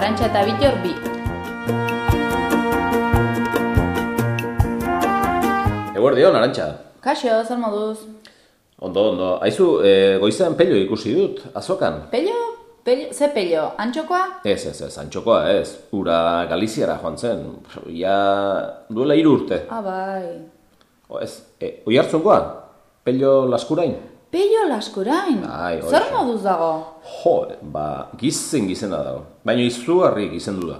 Arantxa eta Bitor bi. Eguerdion, Arantxa. Kaixo, zer moduz? Ondo, ondo. Aizu, e, goizean pello ikusi dut, azokan. Pello? Pello? Ze pello? Antxokoa? Ez, ez, ez, antxokoa, ez. Ura Galiziara joan zen. Ja, duela hiru urte. Ah, bai. O, ez, e, oi hartzunkoa? Pello laskurain? Pello laskurain? Bai, horixe. Zer moduz dago? Jo, ba, gizen gizena dago. Baina izugarri gizendu da.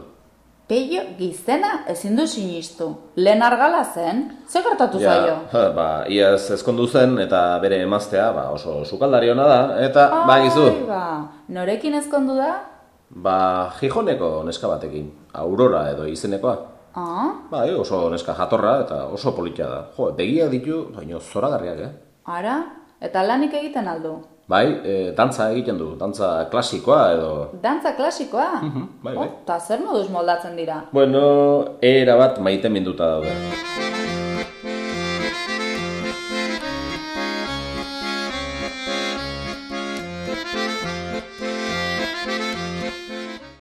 Pello gizena ezin du sinistu. Lehen argala zen? Zer gertatu zaio? ha, ba, iaz ezkondu zen eta bere emaztea ba, oso sukaldari ona da. Eta, ba, gizu, Ai, ba. Norekin ezkondu da? ba, Gijoneko neska batekin. Aurora edo izenekoa. Ah, Bai, oso neska jatorra eta oso politia da. Jo, begiak ditu, baina zoragarriak, eh? ara? Eta lanik egiten aldu? Bai, e, dantza egiten du, dantza klasikoa edo... Dantza klasikoa? Mm bai, bai. Eta oh, zer moduz moldatzen dira? Bueno, era bat maite minduta daude.